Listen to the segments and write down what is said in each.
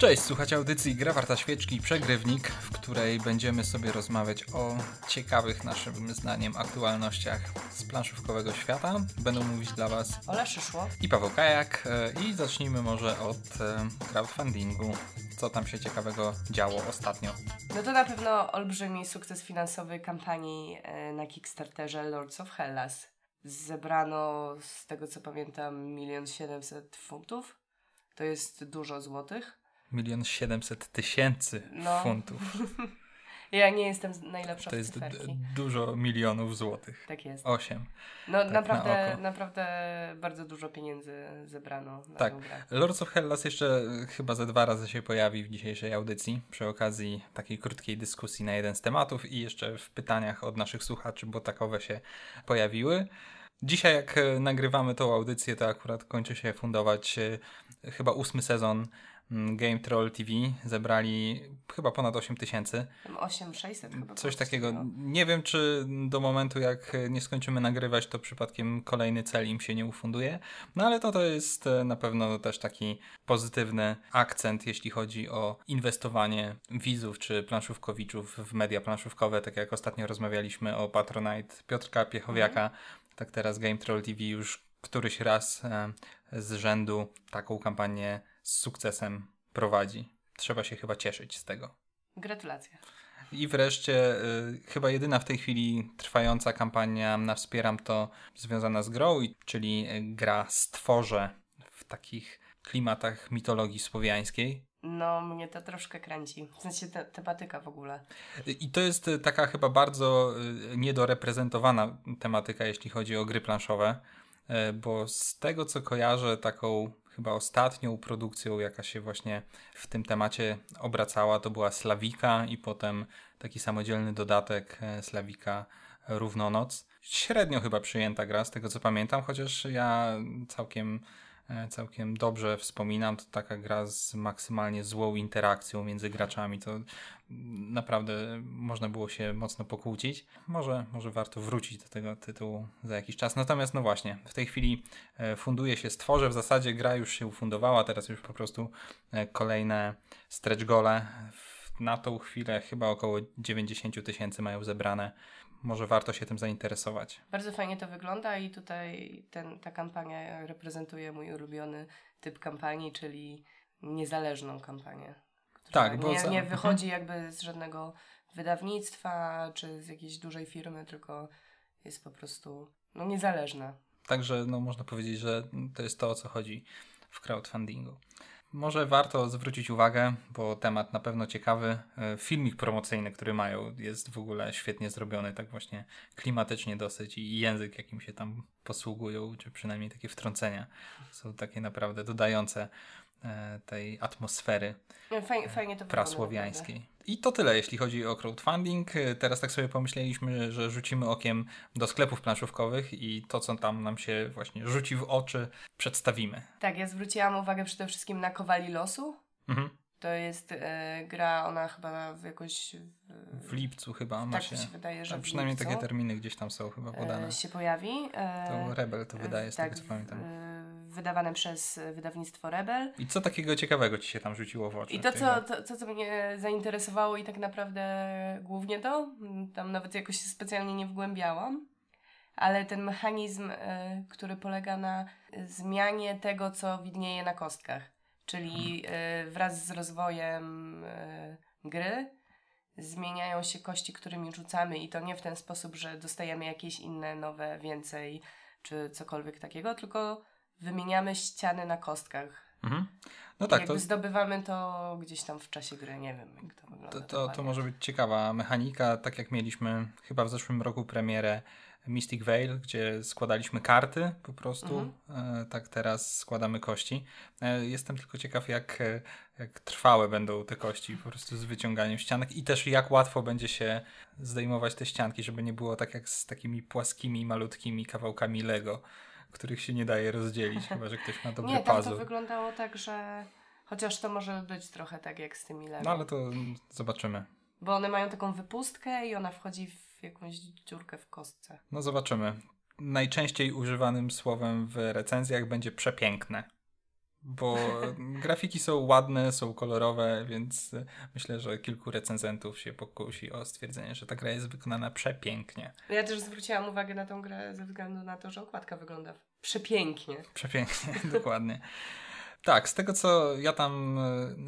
Cześć, słuchacie audycji Gra Warta Świeczki Przegrywnik, w której będziemy sobie rozmawiać o ciekawych naszym zdaniem aktualnościach z planszówkowego świata. Będą mówić dla Was Ola Szyszło i Paweł Kajak e, i zacznijmy może od e, crowdfundingu. Co tam się ciekawego działo ostatnio? No to na pewno olbrzymi sukces finansowy kampanii e, na Kickstarterze Lords of Hellas. Zebrano, z tego co pamiętam, milion siedemset funtów. To jest dużo złotych. Milion siedemset tysięcy No. funtów. Ja nie jestem najlepsza To w jest d- cyferki. dużo milionów złotych. Tak jest. Osiem. No tak na naprawdę, oko. naprawdę bardzo dużo pieniędzy zebrano na Tak. Lords of Hellas jeszcze e, chyba ze dwa razy się pojawi w dzisiejszej audycji przy okazji takiej krótkiej dyskusji na jeden z tematów i jeszcze w pytaniach od naszych słuchaczy, bo takowe się pojawiły. Dzisiaj jak e, nagrywamy tą audycję, to akurat kończy się fundować e, chyba ósmy sezon Game Troll TV. Zebrali chyba ponad 8 tysięcy. Tam 8600 chyba. Coś takiego. no. Nie wiem, czy do momentu, jak nie skończymy nagrywać, to przypadkiem kolejny cel im się nie ufunduje. No ale to, to jest e, na pewno też taki pozytywny akcent, jeśli chodzi o inwestowanie widzów czy planszówkowiczów w media planszówkowe. Tak jak ostatnio rozmawialiśmy o Patronite Piotrka Piechowiaka, tak teraz Game Troll TV już któryś raz e, z rzędu taką kampanię z sukcesem prowadzi. Trzeba się chyba cieszyć z tego. Gratulacje. I wreszcie y, chyba jedyna w tej chwili trwająca kampania na Wspieram to związana z grą, czyli y, gra Stworze w takich klimatach mitologii słowiańskiej. No, mnie to troszkę kręci. W sensie te, tematyka w ogóle. Y, I to jest y, taka chyba bardzo niedoreprezentowana tematyka, jeśli chodzi o gry planszowe, bo z tego co kojarzę, taką chyba ostatnią produkcją, jaka się właśnie w tym temacie obracała, to była Slawika i potem taki samodzielny dodatek e, Slawika Równonoc. Średnio chyba przyjęta gra, z tego co pamiętam, chociaż ja całkiem, całkiem dobrze wspominam. To taka gra z maksymalnie złą interakcją między graczami. To naprawdę można było się mocno pokłócić. Może, może warto wrócić do tego tytułu za jakiś czas. Natomiast no właśnie, w tej chwili e, funduje się Stworze. W zasadzie gra już się ufundowała, teraz już po prostu e, kolejne stretch gole. Na tą chwilę chyba około 90 tysięcy mają zebrane. Może warto się tym zainteresować. Bardzo fajnie to wygląda i tutaj ten, ta kampania reprezentuje mój ulubiony typ kampanii, czyli niezależną kampanię. która Tak, bo nie, za- nie mhm. wychodzi jakby z żadnego wydawnictwa czy z jakiejś dużej firmy, tylko jest po prostu no, niezależna. Także no, można powiedzieć, że to jest to, o co chodzi w crowdfundingu. Może warto zwrócić uwagę, bo temat na pewno ciekawy. E, Filmik promocyjny, który mają, jest w ogóle świetnie zrobiony, tak właśnie klimatycznie dosyć i język, jakim się tam posługują, czy przynajmniej takie wtrącenia są takie naprawdę dodające tej atmosfery No, Fajnie, fajnie to prasłowiańskiej. I to tyle, jeśli chodzi o crowdfunding. Y, Teraz tak sobie pomyśleliśmy, że rzucimy okiem do sklepów planszówkowych i to, co tam nam się właśnie rzuci w oczy, przedstawimy. Tak, ja zwróciłam uwagę przede wszystkim na Kowali Losu. Mhm. To jest e, gra, ona chyba w jakoś... W, W lipcu chyba ma tak się. się wydaje, że w przynajmniej lipcu, takie terminy gdzieś tam są chyba podane. e, się pojawi. E, To Rebel to wydaje, z tak, tego co pamiętam. E, wydawane przez e, wydawnictwo Rebel. I co takiego ciekawego ci się tam rzuciło w oczy? I to co, to, to, co mnie zainteresowało i tak naprawdę głównie to, m, tam nawet jakoś się specjalnie nie wgłębiałam, ale ten mechanizm, e, który polega na zmianie tego, co widnieje na kostkach. Czyli e, wraz z rozwojem e, gry zmieniają się kości, którymi rzucamy i to nie w ten sposób, że dostajemy jakieś inne, nowe, więcej czy cokolwiek takiego, tylko wymieniamy ściany na kostkach. Mhm. No tak, Jakby to, zdobywamy to gdzieś tam w czasie gry, nie wiem jak to wygląda. To, to, to może być ciekawa mechanika, tak jak mieliśmy chyba w zeszłym roku premierę Mystic Veil, gdzie składaliśmy karty po prostu, e, tak teraz składamy kości. E, jestem tylko ciekaw, jak, e, jak trwałe będą te kości po prostu z wyciąganiem ścianek i też jak łatwo będzie się zdejmować te ścianki, żeby nie było tak jak z takimi płaskimi, malutkimi kawałkami Lego, których się nie daje rozdzielić, chyba że ktoś ma dobry Nie, tam to puzzle. wyglądało tak, że chociaż to może być trochę tak jak z tymi Lego. No ale to zobaczymy. Bo one mają taką wypustkę i ona wchodzi w jakąś dziurkę w kostce. No zobaczymy. Najczęściej używanym słowem w recenzjach będzie przepiękne. Bo grafiki są ładne, są kolorowe, więc myślę, że kilku recenzentów się pokusi o stwierdzenie, że ta gra jest wykonana przepięknie. Ja też zwróciłam uwagę na tą grę ze względu na to, że okładka wygląda przepięknie. Przepięknie, dokładnie. Tak, z tego co ja tam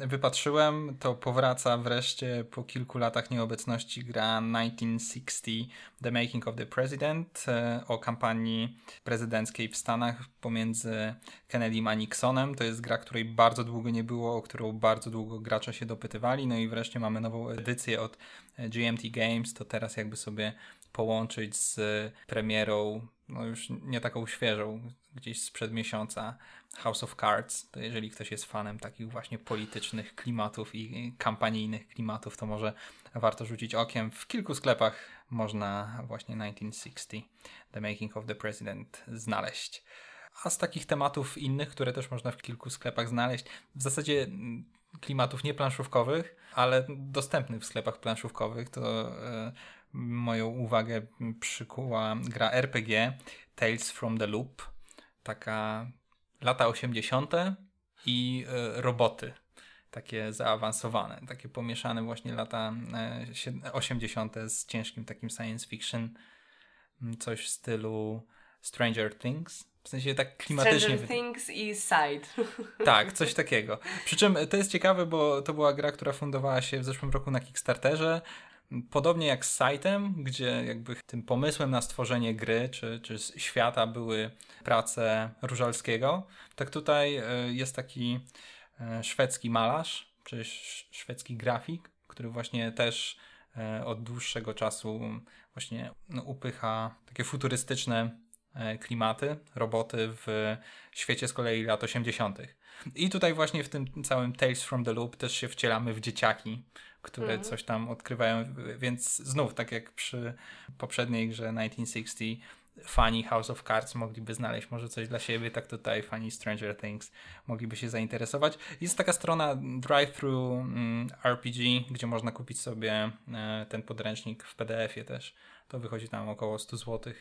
e, wypatrzyłem, to powraca wreszcie po kilku latach nieobecności gra 1960 The Making of the President e, o kampanii prezydenckiej w Stanach pomiędzy Kennedym a Nixonem. To jest gra, której bardzo długo nie było, o którą bardzo długo gracze się dopytywali. No i wreszcie mamy nową edycję od e, GMT Games, to teraz jakby sobie połączyć z premierą, no już nie taką świeżą, gdzieś sprzed miesiąca House of Cards, to jeżeli ktoś jest fanem takich właśnie politycznych klimatów i kampanijnych klimatów, to może warto rzucić okiem. W kilku sklepach można właśnie 1960, The Making of the President znaleźć. A z takich tematów innych, które też można w kilku sklepach znaleźć, w zasadzie mm, klimatów nie planszówkowych, ale dostępnych w sklepach planszówkowych, to e, moją uwagę przykuła gra RPG Tales from the Loop. Taka lata 80. i e, roboty takie zaawansowane, takie pomieszane właśnie lata 80. E, z ciężkim takim science fiction, coś w stylu Stranger Things. W sensie tak klimatycznie. Stranger Things i Side. Tak, coś takiego. Przy czym to jest ciekawe, bo to była gra, która fundowała się w zeszłym roku na Kickstarterze. Podobnie jak z Sightem, gdzie jakby tym pomysłem na stworzenie gry czy, czy świata były prace Różalskiego, tak tutaj e, jest taki e, szwedzki malarz, czy szwedzki grafik, który właśnie też e, od dłuższego czasu właśnie no, upycha takie futurystyczne klimaty, roboty w świecie z kolei lat 80. I tutaj właśnie w tym całym Tales from the Loop też się wcielamy w dzieciaki, które mm. coś tam odkrywają, więc znów, tak jak przy poprzedniej grze 1960, fani House of Cards mogliby znaleźć może coś dla siebie, tak tutaj fani Stranger Things mogliby się zainteresować. Jest taka strona Drive-Thru mm, RPG, gdzie można kupić sobie e, ten podręcznik w PDF-ie też. To wychodzi tam około 100 zł.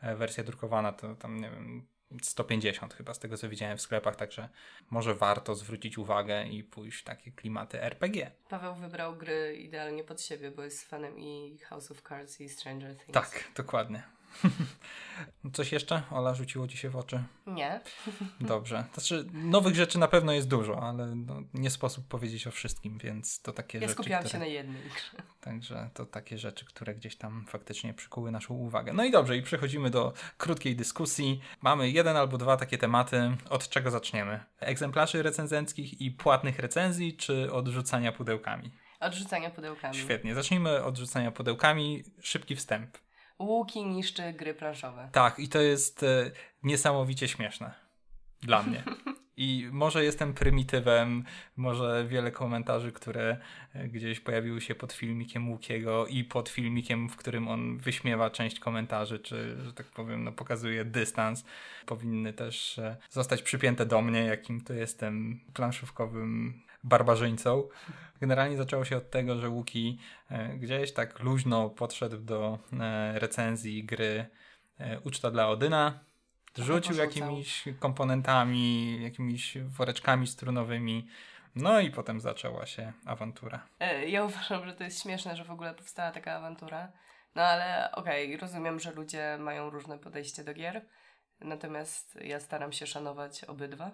E, wersja drukowana to tam, nie wiem, 150 chyba z tego co widziałem w sklepach, także może warto zwrócić uwagę i pójść w takie klimaty RPG. Paweł wybrał gry idealnie pod siebie, bo jest fanem i House of Cards i Stranger Things. Tak, dokładnie. Coś jeszcze, Ola, rzuciło ci się w oczy? Nie. Dobrze. Znaczy, nowych rzeczy na pewno jest dużo, ale no, nie sposób powiedzieć o wszystkim, więc to takie ja rzeczy. Ja skupiałam które... się na jednej Także to takie rzeczy, które gdzieś tam faktycznie przykuły naszą uwagę. No i dobrze, i przechodzimy do krótkiej dyskusji. Mamy jeden albo dwa takie tematy. Od czego zaczniemy? Egzemplarzy recenzenckich i płatnych recenzji, czy odrzucania pudełkami? Odrzucania pudełkami. Świetnie. Zacznijmy od rzucania pudełkami. Szybki wstęp. Łuki niszczy gry planszowe. Tak, i to jest e, niesamowicie śmieszne. Dla mnie. I może jestem prymitywem, może wiele komentarzy, które e, gdzieś pojawiły się pod filmikiem Łukiego i pod filmikiem, w którym on wyśmiewa część komentarzy, czy, że tak powiem, no, pokazuje dystans, powinny też e, zostać przypięte do mnie, jakim to jestem planszówkowym barbarzyńcą. Generalnie zaczęło się od tego, że Łuki e, gdzieś tak luźno podszedł do e, recenzji gry e, Uczta dla Odyna. Rzucił jakimiś komponentami, jakimiś woreczkami strunowymi. No i potem zaczęła się awantura. Ja uważam, że to jest śmieszne, że w ogóle powstała taka awantura. No ale okej, okay, rozumiem, że ludzie mają różne podejście do gier. Natomiast ja staram się szanować obydwa.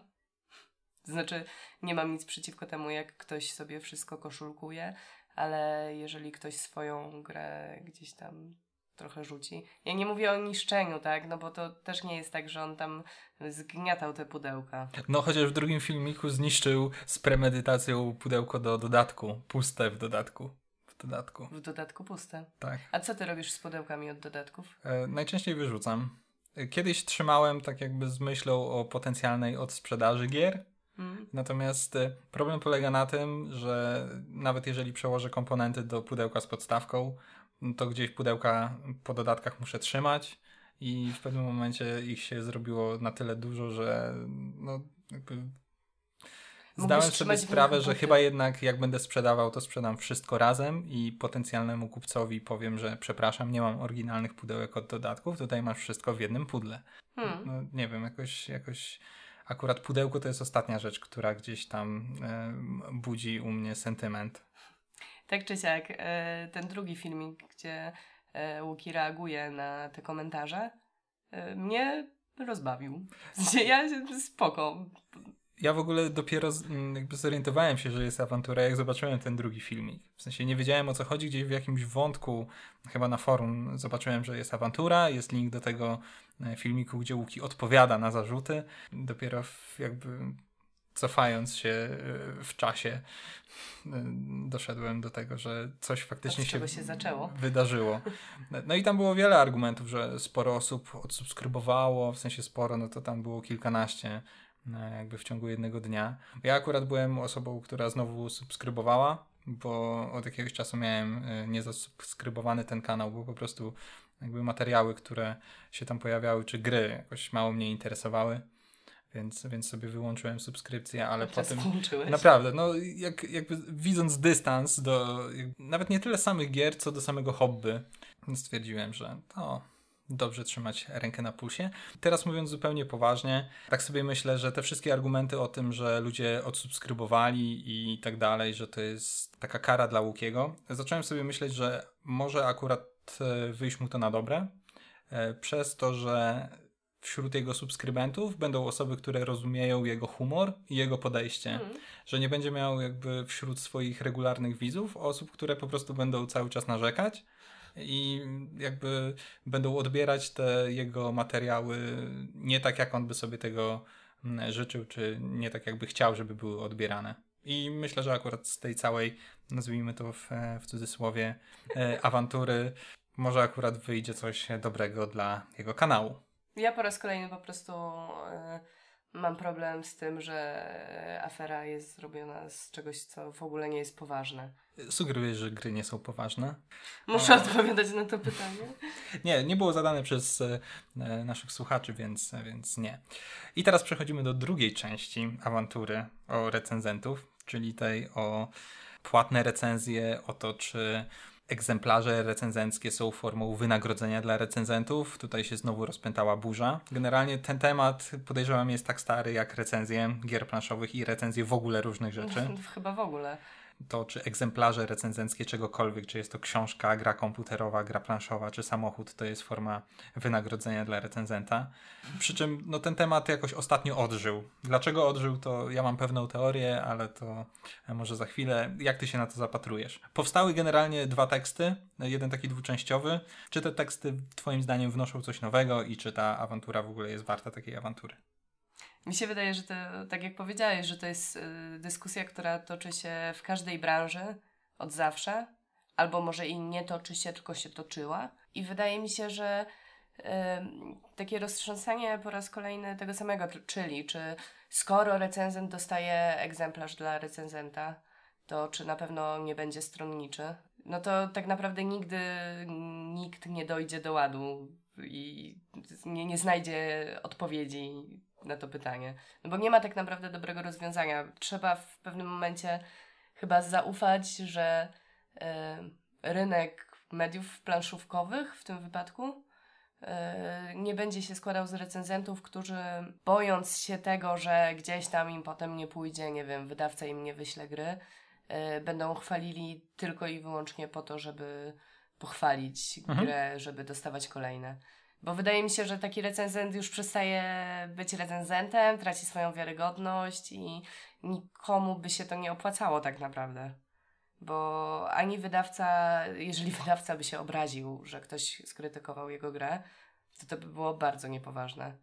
To znaczy, nie mam nic przeciwko temu, jak ktoś sobie wszystko koszulkuje, ale jeżeli ktoś swoją grę gdzieś tam trochę rzuci. Ja nie mówię o niszczeniu, tak? No bo to też nie jest tak, że on tam zgniatał te pudełka. No chociaż w drugim filmiku zniszczył z premedytacją pudełko do dodatku. Puste w dodatku. W dodatku. W dodatku puste. Tak. A co ty robisz z pudełkami od dodatków? E, najczęściej wyrzucam. Kiedyś trzymałem tak jakby z myślą o potencjalnej odsprzedaży gier. Natomiast y, problem polega na tym, że nawet jeżeli przełożę komponenty do pudełka z podstawką, to gdzieś pudełka po dodatkach muszę trzymać i w pewnym momencie ich się zrobiło na tyle dużo, że no jakby zdałem sobie sprawę, że chyba jednak jak będę sprzedawał, to sprzedam wszystko razem i potencjalnemu kupcowi powiem, że przepraszam, nie mam oryginalnych pudełek od dodatków, tutaj masz wszystko w jednym pudle. Hmm. No, nie wiem, jakoś, jakoś akurat pudełko to jest ostatnia rzecz, która gdzieś tam budzi u mnie sentyment. Tak czy siak, e, ten drugi filmik, gdzie e, Łuki reaguje na te komentarze, e, mnie rozbawił. Ja spoko. Ja w ogóle dopiero mm, jakby zorientowałem się, że jest awantura, jak zobaczyłem ten drugi filmik. W sensie nie wiedziałem o co chodzi, gdzieś w jakimś wątku, chyba na forum zobaczyłem, że jest awantura, jest link do tego e, filmiku, gdzie Łuki odpowiada na zarzuty. Dopiero jakby cofając się e, w czasie e, doszedłem do tego, że coś faktycznie się, się wydarzyło. No i tam było wiele argumentów, że sporo osób odsubskrybowało, w sensie sporo, no to tam było kilkanaście jakby w ciągu jednego dnia. Ja akurat byłem osobą, która znowu subskrybowała, bo od jakiegoś czasu miałem e, niezasubskrybowany ten kanał, bo po prostu jakby materiały, które się tam pojawiały, czy gry jakoś mało mnie interesowały. Więc, więc sobie wyłączyłem subskrypcję, ale potem. Włączyłeś. Naprawdę, no jak, jakby widząc dystans do nawet nie tyle samych gier, co do samego hobby, stwierdziłem, że to dobrze trzymać rękę na pulsie. Teraz mówiąc zupełnie poważnie, tak sobie myślę, że te wszystkie argumenty o tym, że ludzie odsubskrybowali i tak dalej, że to jest taka kara dla Łukiego, zacząłem sobie myśleć, że może akurat e, wyjść mu to na dobre, e, przez to, że wśród jego subskrybentów będą osoby, które rozumieją jego humor i jego podejście. Mm. Że nie będzie miał jakby wśród swoich regularnych widzów osób, które po prostu będą cały czas narzekać i jakby będą odbierać te jego materiały nie tak, jak on by sobie tego mm, życzył, czy nie tak, jakby chciał, żeby były odbierane. I myślę, że akurat z tej całej, nazwijmy to w, w cudzysłowie, e, awantury, może akurat wyjdzie coś dobrego dla jego kanału. Ja po raz kolejny po prostu. Yy mam problem z tym, że afera jest zrobiona z czegoś, co w ogóle nie jest poważne. Sugerujesz, że gry nie są poważne? Muszę o... odpowiadać na to pytanie. nie, nie było zadane przez e, naszych słuchaczy, więc, więc nie. I teraz przechodzimy do drugiej części awantury o recenzentów, czyli tej o płatne recenzje, o to, czy egzemplarze recenzenckie są formą wynagrodzenia dla recenzentów. Tutaj się znowu rozpętała burza. Generalnie ten temat podejrzewam jest tak stary jak recenzje gier planszowych i recenzje w ogóle różnych rzeczy. Chyba w ogóle to, czy egzemplarze recenzenckie czegokolwiek, czy jest to książka, gra komputerowa, gra planszowa, czy samochód, to jest forma wynagrodzenia dla recenzenta. Przy czym no, ten temat jakoś ostatnio odżył. Dlaczego odżył, to ja mam pewną teorię, ale to może za chwilę. Jak ty się na to zapatrujesz? Powstały generalnie dwa teksty, jeden taki dwuczęściowy. Czy te teksty twoim zdaniem wnoszą coś nowego i czy ta awantura w ogóle jest warta takiej awantury? Mi się wydaje, że to, tak jak powiedziałeś, że to jest y, dyskusja, która toczy się w każdej branży od zawsze, albo może i nie toczy się, tylko się toczyła. I wydaje mi się, że takie roztrząsanie po raz kolejny tego samego, czyli czy skoro recenzent dostaje egzemplarz dla recenzenta, to czy na pewno nie będzie stronniczy? No to tak naprawdę nigdy nikt nie dojdzie do ładu i nie, nie znajdzie odpowiedzi na to pytanie. No bo nie ma tak naprawdę dobrego rozwiązania. Trzeba w pewnym momencie chyba zaufać, że y, rynek mediów planszówkowych w tym wypadku y, nie będzie się składał z recenzentów, którzy bojąc się tego, że gdzieś tam im potem nie pójdzie, nie wiem, wydawca im nie wyśle gry, y, będą chwalili tylko i wyłącznie po to, żeby pochwalić mhm. grę, żeby dostawać kolejne. Bo wydaje mi się, że taki recenzent już przestaje być recenzentem, traci swoją wiarygodność i nikomu by się to nie opłacało tak naprawdę. Bo ani wydawca, jeżeli wydawca by się obraził, że ktoś skrytykował jego grę, to to by było bardzo niepoważne.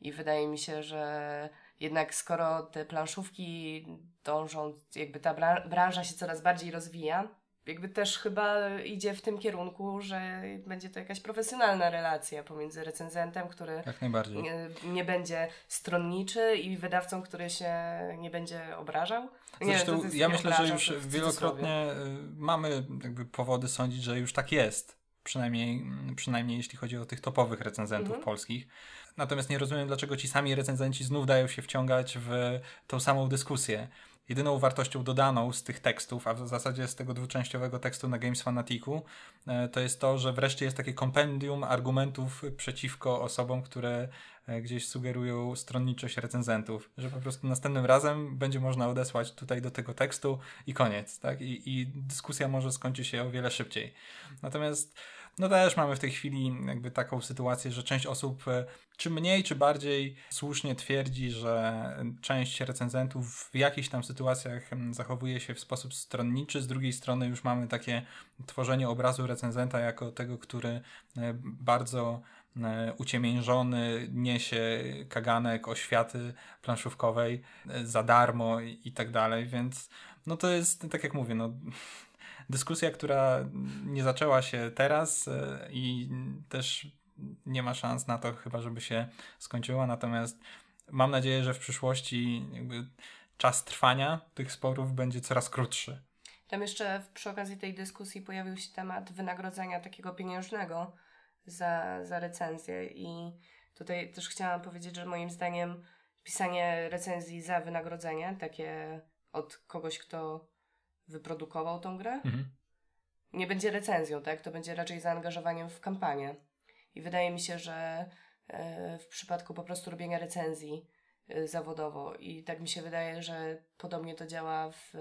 I wydaje mi się, że jednak skoro te planszówki dążą, jakby ta branża się coraz bardziej rozwija, jakby też chyba idzie w tym kierunku, że będzie to jakaś profesjonalna relacja pomiędzy recenzentem, który nie, nie, będzie stronniczy i wydawcą, który się nie będzie obrażał. Zresztą nie, ja myślę, że już wielokrotnie y, mamy jakby powody sądzić, że już tak jest. Przynajmniej, przynajmniej jeśli chodzi o tych topowych recenzentów mhm. polskich. Natomiast nie rozumiem, dlaczego ci sami recenzenci znów dają się wciągać w tą samą dyskusję. Jedyną wartością dodaną z tych tekstów, a w zasadzie z tego dwuczęściowego tekstu na Games Fanaticu, e, to jest to, że wreszcie jest takie kompendium argumentów przeciwko osobom, które e, gdzieś sugerują stronniczość recenzentów, że po prostu następnym razem będzie można odesłać tutaj do tego tekstu i koniec, tak? I, i dyskusja może skończyć się o wiele szybciej. Natomiast no też mamy w tej chwili jakby taką sytuację, że część osób e, czy mniej, czy bardziej słusznie twierdzi, że część recenzentów w jakichś tam sytuacjach zachowuje się w sposób stronniczy, z drugiej strony już mamy takie tworzenie obrazu recenzenta jako tego, który e, bardzo e, uciemiężony, niesie kaganek oświaty planszówkowej za darmo i, i tak dalej, więc no to jest, tak jak mówię, no dyskusja, która nie zaczęła się teraz e, i też nie ma szans na to chyba, żeby się skończyła, natomiast mam nadzieję, że w przyszłości czas trwania tych sporów będzie coraz krótszy. Tam jeszcze przy okazji tej dyskusji pojawił się temat wynagrodzenia takiego pieniężnego za, za recenzję i tutaj też chciałam powiedzieć, że moim zdaniem pisanie recenzji za wynagrodzenie, takie od kogoś, kto wyprodukował tą grę, mhm. nie będzie recenzją, tak? To będzie raczej zaangażowaniem w kampanię. I wydaje mi się, że e, w przypadku po prostu robienia recenzji e, zawodowo i tak mi się wydaje, że podobnie to działa w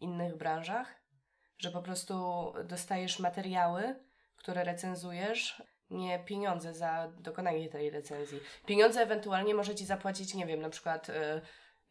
innych branżach, że po prostu dostajesz materiały, które recenzujesz, nie pieniądze za dokonanie tej recenzji. Pieniądze ewentualnie może ci zapłacić, nie wiem, na przykład e,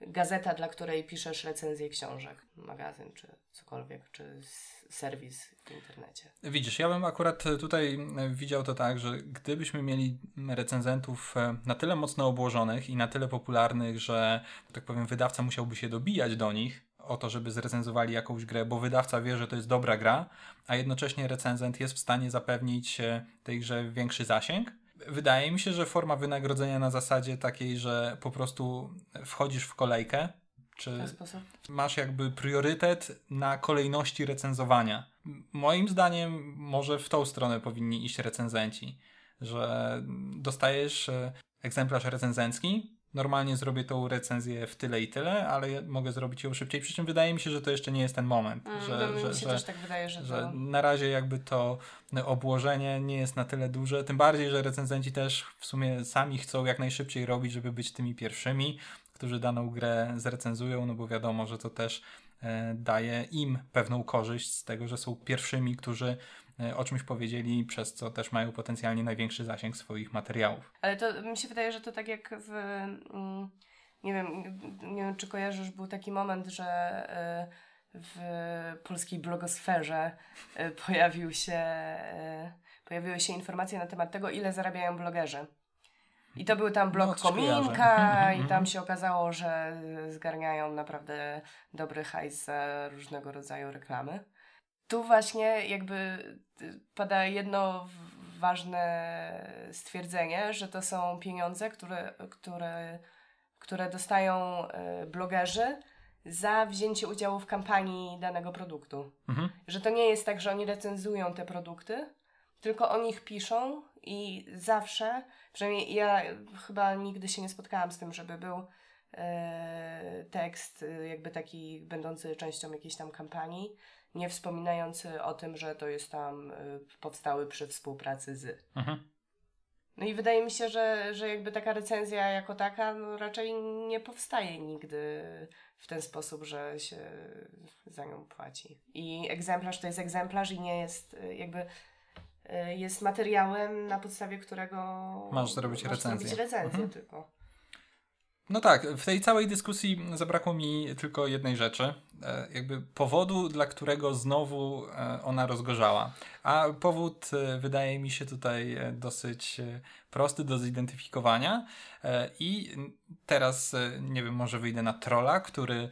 gazeta, dla której piszesz recenzję książek, magazyn czy cokolwiek, czy serwis w internecie. Widzisz, ja bym akurat tutaj widział to tak, że gdybyśmy mieli recenzentów e, na tyle mocno obłożonych i na tyle popularnych, że tak powiem wydawca musiałby się dobijać do nich o to, żeby zrecenzowali jakąś grę, bo wydawca wie, że to jest dobra gra, a jednocześnie recenzent jest w stanie zapewnić e, tej grze większy zasięg, wydaje mi się, że forma wynagrodzenia na zasadzie takiej, że po prostu wchodzisz w kolejkę, czy masz jakby priorytet na kolejności recenzowania. Moim zdaniem może w tą stronę powinni iść recenzenci, że dostajesz e, egzemplarz recenzencki, normalnie zrobię tą recenzję w tyle i tyle, ale mogę zrobić ją szybciej. Przy czym wydaje mi się, że to jeszcze nie jest ten moment. Mm, że, że, mi się że, też tak wydaje, że, że to... na razie jakby to obłożenie nie jest na tyle duże. Tym bardziej, że recenzenci też w sumie sami chcą jak najszybciej robić, żeby być tymi pierwszymi, którzy daną grę zrecenzują, no bo wiadomo, że to też e, daje im pewną korzyść z tego, że są pierwszymi, którzy o czymś powiedzieli, przez co też mają potencjalnie największy zasięg swoich materiałów. Ale to mi się wydaje, że to tak jak w. Mm, nie wiem, nie wiem, czy kojarzysz, był taki moment, że e, w polskiej blogosferze e, pojawił się, pojawiły się informacje na temat tego, ile zarabiają blogerzy. I to był tam blog no, Kominka i tam się okazało, że zgarniają naprawdę dobry hajs za różnego rodzaju reklamy tu właśnie jakby y, pada jedno ważne stwierdzenie, że to są pieniądze, które, które, które dostają y, blogerzy za wzięcie udziału w kampanii danego produktu. Mhm. Że to nie jest tak, że oni recenzują te produkty, tylko o nich piszą i zawsze, przynajmniej ja chyba nigdy się nie spotkałam z tym, żeby był e, tekst jakby taki będący częścią jakiejś tam kampanii, nie wspominając o tym, że to jest tam y, powstały przy współpracy z. Mhm. No i wydaje mi się, że, że jakby taka recenzja jako taka no raczej nie powstaje nigdy w ten sposób, że się za nią płaci. I egzemplarz to jest egzemplarz i nie jest y, jakby y, jest materiałem, na podstawie którego masz zrobić masz recenzję. Zrobić recenzję mhm. tylko. No tak, w tej całej dyskusji zabrakło mi tylko jednej rzeczy, e, jakby powodu, dla którego znowu e, ona rozgorzała. A powód e, wydaje mi się tutaj dosyć prosty do zidentyfikowania. I teraz, nie wiem, może wyjdę na trolla, który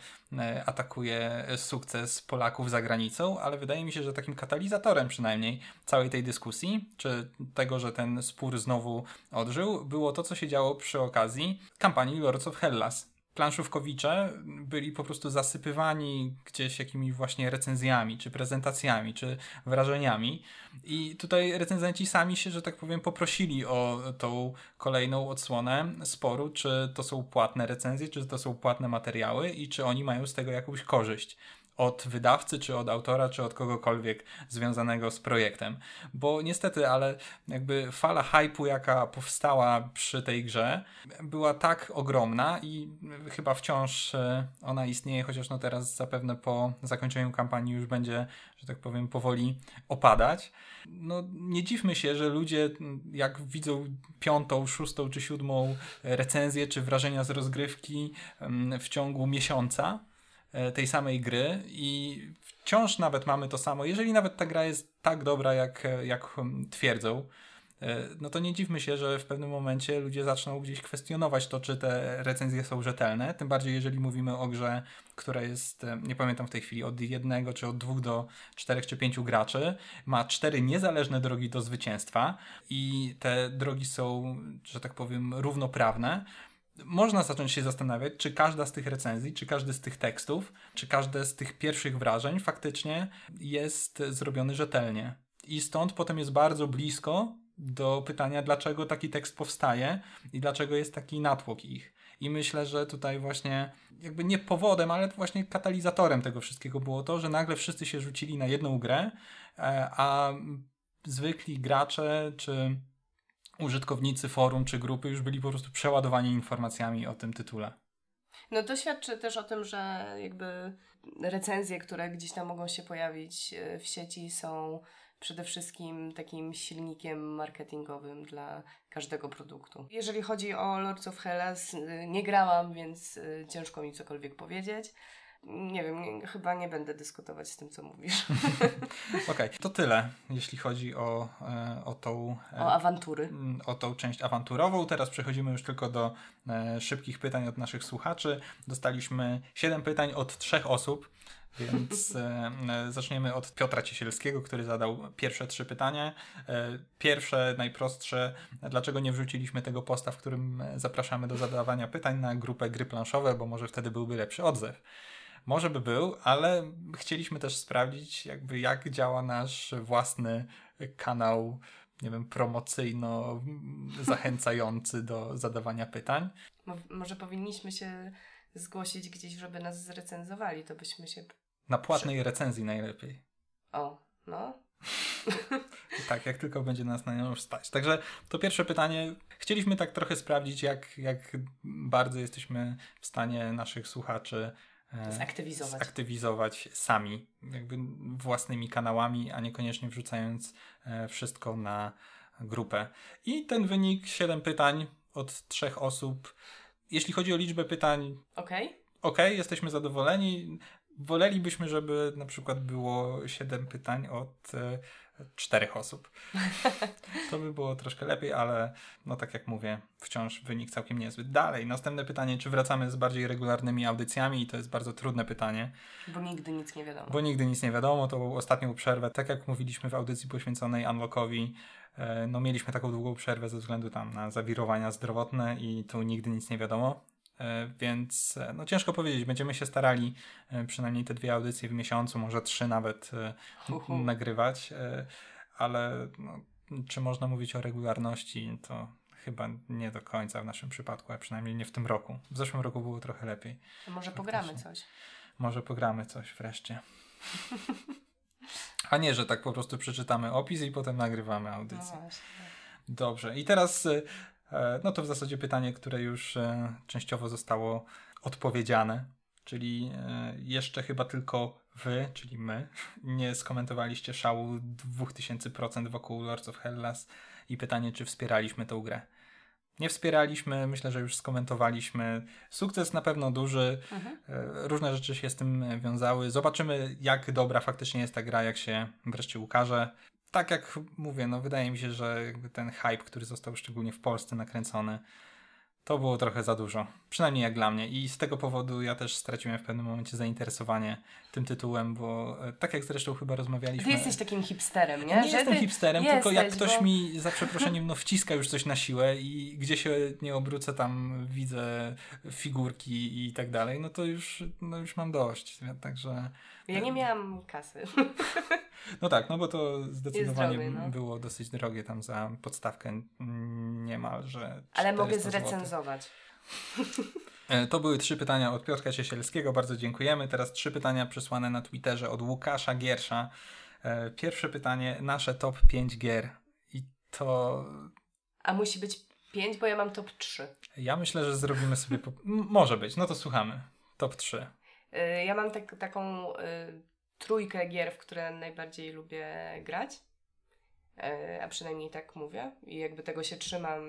atakuje sukces Polaków za granicą, ale wydaje mi się, że takim katalizatorem przynajmniej całej tej dyskusji, czy tego, że ten spór znowu odżył, było to, co się działo przy okazji kampanii Lords of Hellas planszówkowicze byli po prostu zasypywani gdzieś jakimiś właśnie recenzjami, czy prezentacjami, czy wrażeniami. I tutaj recenzenci sami się, że tak powiem, poprosili o tą kolejną odsłonę sporu, czy to są płatne recenzje, czy to są płatne materiały i czy oni mają z tego jakąś korzyść od wydawcy, czy od autora, czy od kogokolwiek związanego z projektem. Bo niestety, ale jakby fala hypu, jaka powstała przy tej grze, była tak ogromna i chyba wciąż e, ona istnieje, chociaż no teraz zapewne po zakończeniu kampanii już będzie, że tak powiem, powoli opadać. No nie dziwmy się, że ludzie jak widzą piątą, szóstą czy siódmą recenzję, czy wrażenia z rozgrywki w ciągu miesiąca, tej samej gry i wciąż nawet mamy to samo. Jeżeli nawet ta gra jest tak dobra, jak, jak hmm, twierdzą, e, no to nie dziwmy się, że w pewnym momencie ludzie zaczną gdzieś kwestionować to, czy te recenzje są rzetelne. Tym bardziej, jeżeli mówimy o grze, która jest, e, nie pamiętam w tej chwili, od jednego, czy od dwóch do czterech, czy pięciu graczy, ma cztery niezależne drogi do zwycięstwa i te drogi są, że tak powiem, równoprawne można zacząć się zastanawiać, czy każda z tych recenzji, czy każdy z tych tekstów, czy każde z tych pierwszych wrażeń faktycznie jest zrobiony rzetelnie. I stąd potem jest bardzo blisko do pytania, dlaczego taki tekst powstaje i dlaczego jest taki natłok ich. I myślę, że tutaj właśnie jakby nie powodem, ale właśnie katalizatorem tego wszystkiego było to, że nagle wszyscy się rzucili na jedną grę, e, a zwykli gracze czy użytkownicy forum czy grupy już byli po prostu przeładowani informacjami o tym tytule. No to świadczy też o tym, że jakby recenzje, które gdzieś tam mogą się pojawić e, w sieci są przede wszystkim takim silnikiem marketingowym dla każdego produktu. Jeżeli chodzi o Lords of Hellas, e, nie grałam, więc e, ciężko mi cokolwiek powiedzieć nie wiem, nie, chyba nie będę dyskutować z tym, co mówisz. Okej, okay, to tyle, jeśli chodzi o, e, o tą... E, o awantury. O tą część awanturową. Teraz przechodzimy już tylko do e, szybkich pytań od naszych słuchaczy. Dostaliśmy 7 pytań od trzech osób. Więc e, zaczniemy od Piotra Ciesielskiego, który zadał pierwsze trzy pytania. E, pierwsze, najprostsze, dlaczego nie wrzuciliśmy tego posta, w którym zapraszamy do zadawania pytań na grupę gry planszowe, bo może wtedy byłby lepszy odzew. Może by był, ale chcieliśmy też sprawdzić, jakby jak działa nasz własny kanał, nie wiem, promocyjno zachęcający do zadawania pytań. Może powinniśmy się zgłosić gdzieś, żeby nas zrecenzowali, to byśmy się. Na płatnej recenzji najlepiej. O, no. tak, jak tylko będzie nas na nią stać. Także to pierwsze pytanie. Chcieliśmy tak trochę sprawdzić, jak, jak bardzo jesteśmy w stanie naszych słuchaczy zaktywizować. zaktywizować sami, jakby własnymi kanałami, a niekoniecznie wrzucając e, wszystko na grupę. I ten wynik 7 pytań od trzech osób. Jeśli chodzi o liczbę pytań, ok, ok, jesteśmy zadowoleni. Wolelibyśmy, żeby na przykład było 7 pytań od e, czterech osób. To by było troszkę lepiej, ale no tak jak mówię, wciąż wynik całkiem niezły. Dalej, następne pytanie, czy wracamy z bardziej regularnymi audycjami i to jest bardzo trudne pytanie. Bo nigdy nic nie wiadomo. Bo nigdy nic nie wiadomo, to ostatnią przerwę, tak jak mówiliśmy w audycji poświęconej Unlockowi, e, no mieliśmy taką długą przerwę ze względu tam na zawirowania zdrowotne i tu nigdy nic nie wiadomo. E, więc e, no ciężko powiedzieć, będziemy się starali e, przynajmniej te dwie audycje w miesiącu, może trzy nawet Uhu. nagrywać, ale no, czy można mówić o regularności, to chyba nie do końca w naszym przypadku, a przynajmniej nie w tym roku. W zeszłym roku było trochę lepiej. To może pogramy coś. Może pogramy coś wreszcie. A nie, że tak po prostu przeczytamy opis i potem nagrywamy audycję. No Dobrze. I teraz no to w zasadzie pytanie, które już e, częściowo zostało odpowiedziane, czyli e, jeszcze chyba tylko wy, czyli my, nie skomentowaliście szału 2000% wokół Lords of Hellas i pytanie, czy wspieraliśmy tą grę. Nie wspieraliśmy, myślę, że już skomentowaliśmy. Sukces na pewno duży, mhm. różne rzeczy się z tym wiązały. Zobaczymy, jak dobra faktycznie jest ta gra, jak się wreszcie ukaże tak jak mówię, no wydaje mi się, że ten hype, który został szczególnie w Polsce nakręcony, to było trochę za dużo. Przynajmniej jak dla mnie. I z tego powodu ja też straciłem w pewnym momencie zainteresowanie tym tytułem, bo e, tak jak zresztą chyba rozmawialiśmy. Ty jesteś takim hipsterem, nie? Nie Że jestem hipsterem, jesteś, tylko jak ktoś bo... mi za przeproszeniem no, wciska już coś na siłę i gdzie się nie obrócę, tam widzę figurki i tak dalej, no to już, no już mam dość. Także. Ja nie miałam kasy. No tak, no bo to zdecydowanie no. było dosyć drogie tam za podstawkę niemalże. Ale mogę 400 złotych. zrecenzować. E, To były trzy pytania od Piotrka Ciesielskiego, bardzo dziękujemy. Teraz trzy pytania przysłane na Twitterze od Łukasza Giersza. E, Pierwsze pytanie, nasze top 5 gier. I to A musi być pięć, bo ja mam top 3. ja myślę, że zrobimy sobie. Po... Może być, no to słuchamy. Top 3. Y, Ja mam tak, taką y, trójkę gier, w które najbardziej lubię grać. Y, A przynajmniej tak mówię. I jakby tego się trzymam.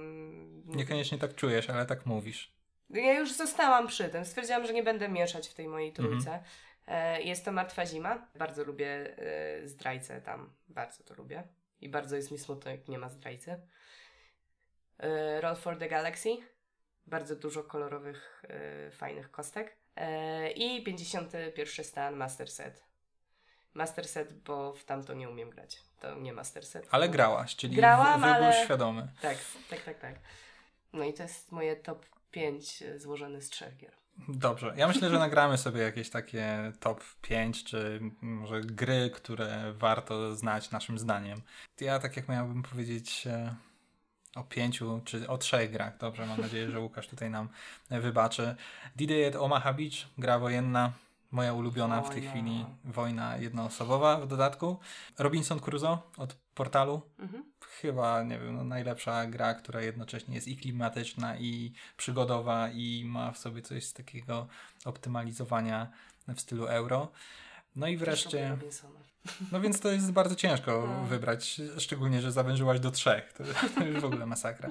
Niekoniecznie tak czujesz, ale tak mówisz. Ja już zostałam przy tym. Stwierdziłam, że nie będę mieszać w tej mojej trójce. E, Jest to Martwa Zima. Bardzo lubię e, zdrajcę tam. Bardzo to lubię. I bardzo jest mi smutno, jak nie ma zdrajcy. E, Roll for the Galaxy. Bardzo dużo kolorowych, fajnych kostek. E, I 51 stan Master Set. Master Set, bo w tamto nie umiem grać. To nie Master Set. Ale grałaś, czyli Grałam, wy- wybór ale- świadomy. Tak, tak, tak, tak. No i to jest moje top 5 złożone z trzech gier. Dobrze. Ja myślę, że nagramy sobie jakieś takie top 5, czy może gry, które warto znać naszym zdaniem. Ja tak jak miałbym powiedzieć e, o pięciu, czy o trzech grach. Dobrze, mam nadzieję, że Łukasz tutaj nam wybaczy. D-Day at Omaha Beach, gra wojenna. Moja ulubiona w tej Wojna. chwili wojna jednoosobowa w dodatku. Robinson Crusoe od portalu. Mhm. Chyba, nie wiem, no, najlepsza gra, która jednocześnie jest i klimatyczna, i przygodowa, i ma w sobie coś z takiego optymalizowania w stylu euro. No i wreszcie, no więc to jest bardzo ciężko No. wybrać, szczególnie, że zawężyłaś do trzech. To, to już w ogóle masakra.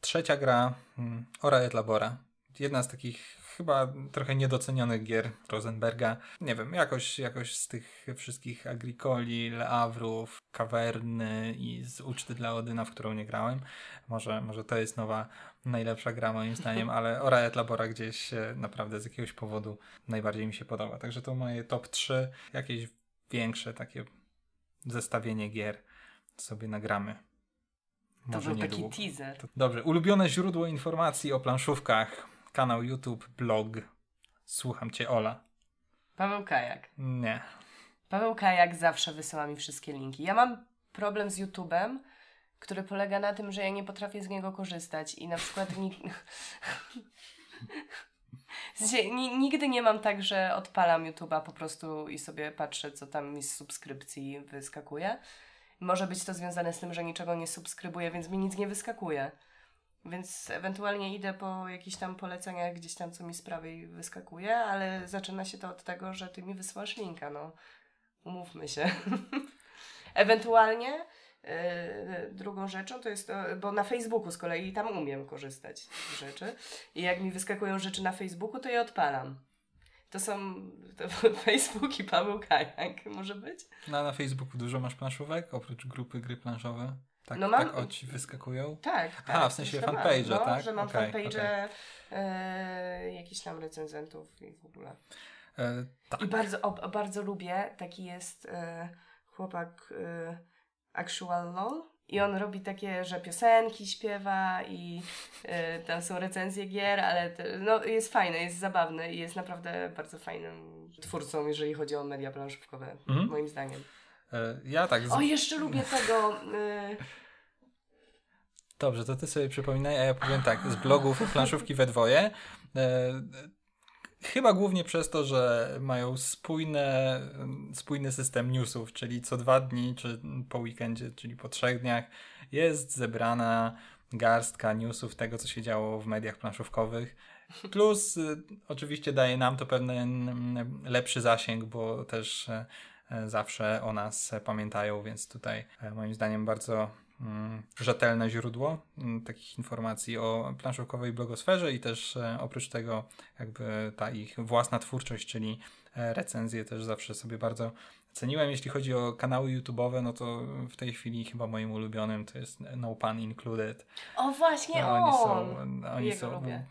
Trzecia gra, mm, Ora et Labora. Jedna z takich chyba trochę niedocenionych gier Rosenberga. Nie wiem, jakoś, jakoś z tych wszystkich Agricoli, Leawrów, Kawerny i z Uczty dla Odyna, w którą nie grałem. Może, może to jest nowa, najlepsza gra moim zdaniem, ale Ora et Labora gdzieś e, naprawdę z jakiegoś powodu najbardziej mi się podoba. Także to moje top 3, jakieś większe takie zestawienie gier sobie nagramy. To Może był taki niedługo. teaser. To- Dobrze, ulubione źródło informacji o planszówkach, kanał YouTube, blog. Słucham cię, Ola. Paweł Kajak. Nie. Paweł Kajak zawsze wysyła mi wszystkie linki. Ja mam problem z YouTube'em, który polega na tym, że ja nie potrafię z niego korzystać i na przykład ni- W sensie, ni- nigdy nie mam tak, że odpalam YouTube'a po prostu i sobie patrzę, co tam mi z subskrypcji wyskakuje. Może być to związane z tym, że niczego nie subskrybuję, więc mi nic nie wyskakuje. Więc ewentualnie idę po jakichś tam poleceniach gdzieś tam, co mi z prawej wyskakuje, ale zaczyna się to od tego, że ty mi wysyłasz linka, no. Umówmy się. ewentualnie yy, drugą rzeczą to jest to, bo na Facebooku z kolei tam umiem korzystać z rzeczy i jak mi wyskakują rzeczy na Facebooku, to je odpalam. To są to Facebook i Paweł Kajak, może być? No, na Facebooku dużo masz planszówek, oprócz grupy gry planszowe? Tak, No mam- tak o ci wyskakują? Tak. Aha, tak, w sensie fanpage'a, no, tak? że mam Okej, fanpage'e e, jakichś tam recenzentów i w ogóle. E, tak. I bardzo, o, bardzo lubię, taki jest e, chłopak e, Actual LOL i on robi takie, że piosenki śpiewa i tam są recenzje gier, ale te, no, jest fajny, jest zabawny i jest naprawdę bardzo fajnym twórcą, jeżeli chodzi o media planszówkowe, Mhm. moim zdaniem. E, ja tak. Z... O, jeszcze lubię tego... E, Dobrze, to ty sobie przypominaj, a ja powiem tak, z blogów planszówki we dwoje. E, chyba głównie przez to, że mają spójne, spójny system newsów, czyli co dwa dni, czy po weekendzie, czyli po trzech dniach jest zebrana garstka newsów tego, co się działo w mediach planszówkowych. Plus oczywiście daje nam to pewien lepszy zasięg, bo też zawsze o nas e, pamiętają, więc tutaj e, moim zdaniem bardzo mm, rzetelne źródło mm, takich informacji o planszówkowej blogosferze i też e, oprócz tego jakby ta ich własna twórczość, czyli e, recenzje też zawsze sobie bardzo ceniłem. Jeśli chodzi o kanały YouTube'owe, no to w tej chwili chyba moim ulubionym to jest No Pun Included. O właśnie, No, on! oni są, oni Jego są lubię.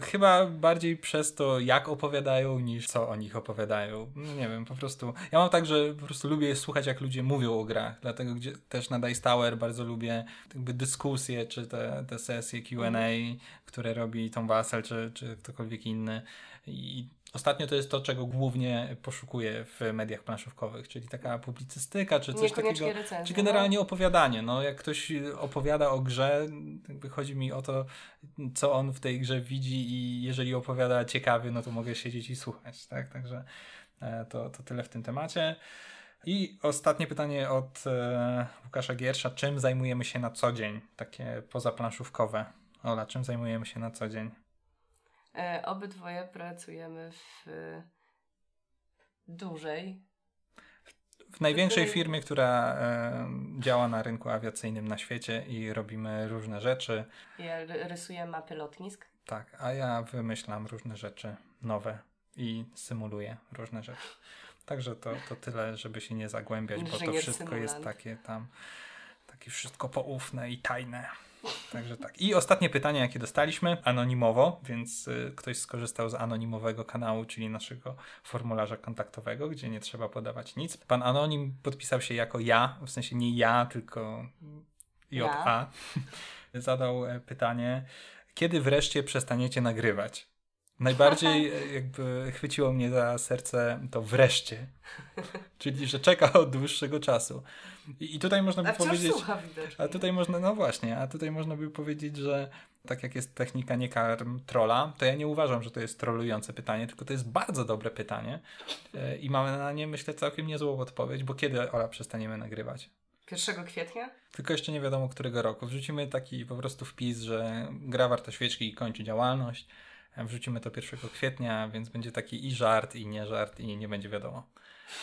Chyba bardziej przez to, jak opowiadają, niż co o nich opowiadają. No nie wiem, po prostu. Ja mam tak, że po prostu lubię słuchać, jak ludzie mówią o grach. Dlatego gdzie, też na Dice Tower bardzo lubię jakby dyskusje, czy te, te sesje QA, które robi Tom Wassel, czy, czy ktokolwiek inny. I ostatnio to jest to, czego głównie poszukuję w mediach planszówkowych, czyli taka publicystyka, czy coś takiego. recenzja. Czy generalnie opowiadanie. No, jak ktoś opowiada o grze, chodzi mi o to, co on w tej grze widzi i jeżeli opowiada ciekawie, no to mogę siedzieć i słuchać, tak? Także e, to, to tyle w tym temacie. I ostatnie pytanie od e, Łukasza Giersza. Czym zajmujemy się na co dzień? Takie pozaplanszówkowe. Ola, czym zajmujemy się na co dzień? E, obydwoje pracujemy w dużej. W największej firmie, która e, działa na rynku awiacyjnym na świecie i robimy różne rzeczy. Ja ry- rysuję mapy lotnisk. Tak, a ja wymyślam różne rzeczy nowe i symuluję różne rzeczy. Także to, to tyle, żeby się nie zagłębiać, bo to wszystko jest symulant. takie tam, takie wszystko poufne i tajne. Także tak. I ostatnie pytanie, jakie dostaliśmy, anonimowo, więc y, ktoś skorzystał z anonimowego kanału, czyli naszego formularza kontaktowego, gdzie nie trzeba podawać nic. Pan Anonim podpisał się jako ja, w sensie nie ja, tylko JA. Zadał e, pytanie, kiedy wreszcie przestaniecie nagrywać? Najbardziej e, jakby chwyciło mnie za serce to wreszcie, czyli że czeka od dłuższego czasu. I, i tutaj można by A powiedzieć, słucha widocznie. a tutaj można, no właśnie, a tutaj można by powiedzieć, że tak jak jest technika nie karm trolla, to ja nie uważam, że to jest trollujące pytanie, tylko to jest bardzo dobre pytanie E, i mamy na nie, myślę, całkiem niezłą odpowiedź, bo kiedy, Ola, przestaniemy nagrywać? 1 kwietnia? Tylko jeszcze nie wiadomo, którego roku. Wrzucimy taki po prostu wpis, że gra warta świeczki kończy działalność. Wrzucimy to 1 kwietnia, więc będzie taki i żart, i nie żart, i nie będzie wiadomo.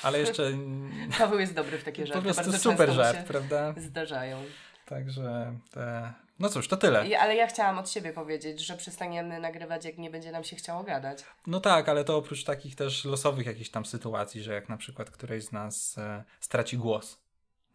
Ale jeszcze Paweł jest dobry w takie po żarty. prostu Bardzo super żart, prawda? Zdarzają. Także te... no cóż, to tyle. I, ale ja chciałam od siebie powiedzieć, że przestaniemy nagrywać, jak nie będzie nam się chciało gadać. No tak, ale to oprócz takich też losowych jakichś tam sytuacji, że jak na przykład któreś z nas e, straci głos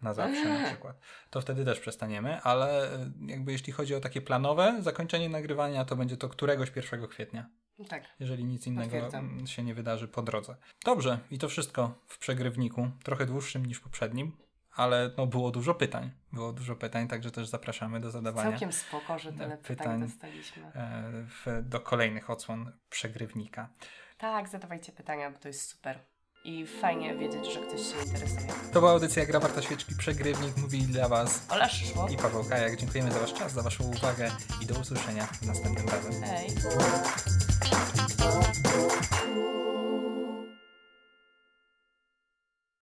na zawsze na przykład, to wtedy też przestaniemy, ale e, jakby jeśli chodzi o takie planowe zakończenie nagrywania, to będzie to któregoś 1 kwietnia. Tak. jeżeli nic innego Potwierdzam. się nie wydarzy po drodze. Dobrze, i to wszystko w przegrywniku, trochę dłuższym niż poprzednim, ale no, było dużo pytań. Było dużo pytań, także też zapraszamy do zadawania Całkiem spoko, że tyle Pytań. pytań dostaliśmy. e, w, do kolejnych odsłon przegrywnika. Tak, zadawajcie pytania, bo to jest super i fajnie wiedzieć, że ktoś się interesuje. To była audycja Gra Warta Świeczki, Przegrywnik, mówili dla Was Ola Szło i Paweł Kajak. Dziękujemy za Wasz czas, za Waszą uwagę i do usłyszenia następnym razem. Hej!